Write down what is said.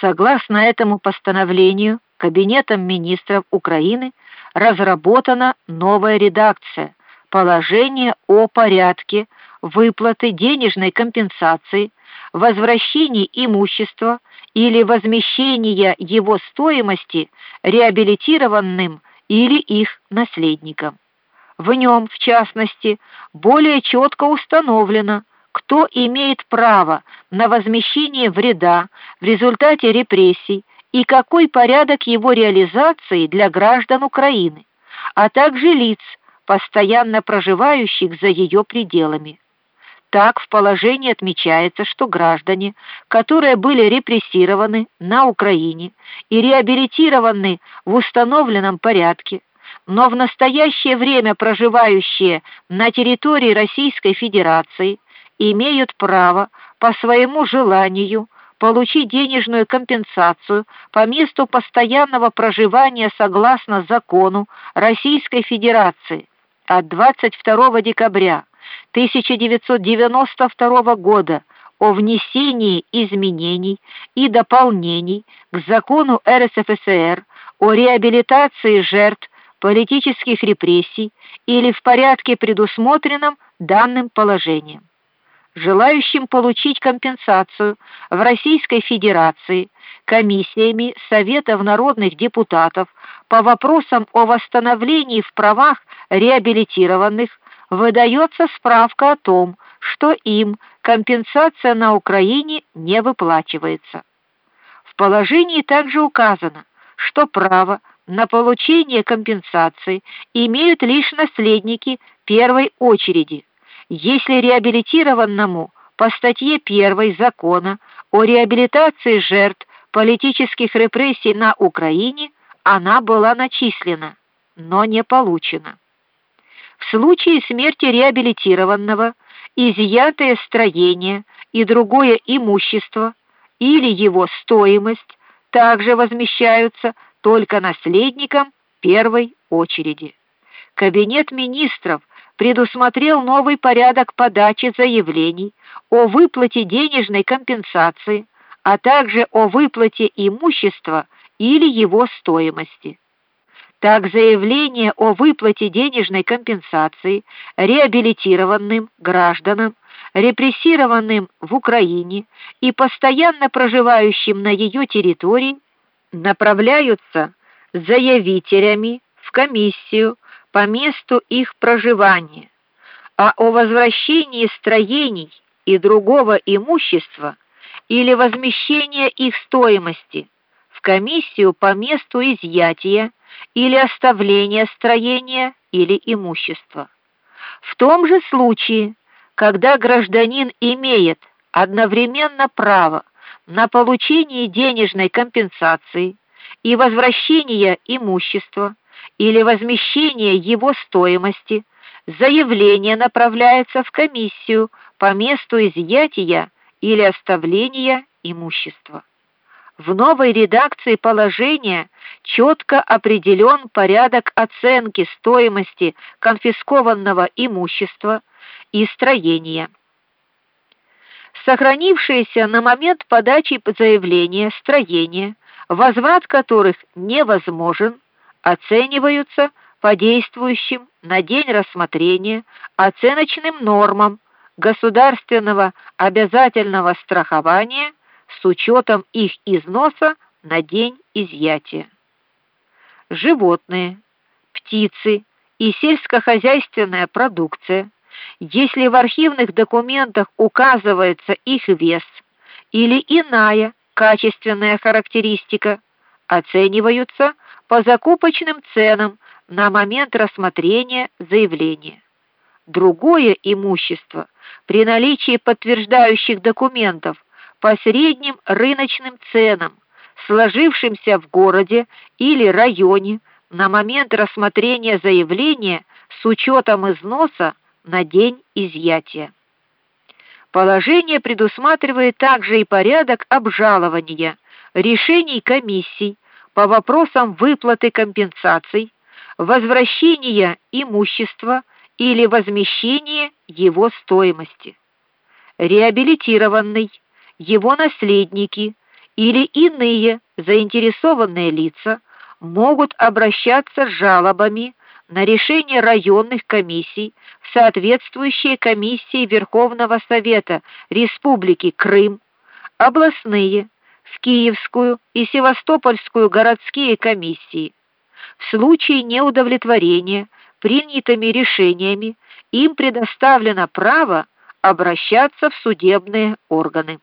Согласно этому постановлению Кабинетом министров Украины разработана новая редакция Положение о порядке выплаты денежной компенсации, возвращении имущества или возмещения его стоимости реабилитированным или их наследникам. В нем, в частности, более четко установлено, кто имеет право на возмещение вреда в результате репрессий и какой порядок его реализации для граждан Украины, а также лиц, постоянно проживающих за ее пределами. Так в положении отмечается, что граждане, которые были репрессированы на Украине и реабилитированы в установленном порядке, но в настоящее время проживающие на территории Российской Федерации, имеют право по своему желанию получить денежную компенсацию по месту постоянного проживания согласно закону Российской Федерации от 22 декабря 1992 года о внесении изменений и дополнений к закону РСФСР о реабилитации жертв политических репрессий или в порядке предусмотренном данным положением желающим получить компенсацию в Российской Федерации комиссиями Советов народных депутатов по вопросам о восстановлении в правах реабилитированных выдается справка о том, что им компенсация на Украине не выплачивается. В положении также указано, что право на получение компенсации имеют лишь наследники первой очереди если реабилитированному по статье 1 закона о реабилитации жертв политических репрессий на Украине она была начислена, но не получена. В случае смерти реабилитированного изъятое строение и другое имущество или его стоимость также возмещаются только наследникам первой очереди. Кабинет министров предусмотрел новый порядок подачи заявлений о выплате денежной компенсации, а также о выплате имущества или его стоимости. Так заявление о выплате денежной компенсации реабилитированным гражданам, репрессированным в Украине и постоянно проживающим на ее территории направляются заявителями в комиссию по месту их проживания, а о возвращении строений и другого имущества или возмещения их стоимости в комиссию по месту изъятия или оставления строения или имущества. В том же случае, когда гражданин имеет одновременно право на получение денежной компенсации и возвращение имущества, или возмещение его стоимости, заявление направляется в комиссию по месту изъятия или оставления имущества. В новой редакции положения четко определен порядок оценки стоимости конфискованного имущества и строения. Сохранившиеся на момент подачи заявления строения, возврат которых невозможен, оцениваются по действующим на день рассмотрения оценочным нормам государственного обязательного страхования с учетом их износа на день изъятия. Животные, птицы и сельскохозяйственная продукция, если в архивных документах указывается их вес или иная качественная характеристика, оцениваются по закупочным ценам на момент рассмотрения заявления. Другое имущество при наличии подтверждающих документов по средним рыночным ценам, сложившимся в городе или районе на момент рассмотрения заявления с учетом износа на день изъятия. Положение предусматривает также и порядок обжалования решений комиссий по вопросам выплаты компенсаций, возвращения имущества или возмещения его стоимости. Реабилитированный, его наследники или иные заинтересованные лица могут обращаться с жалобами на решение районных комиссий в соответствующие комиссии Верховного Совета Республики Крым, областные, в Киевскую и Севастопольскую городские комиссии. В случае неудовлетворения принятыми решениями им предоставлено право обращаться в судебные органы.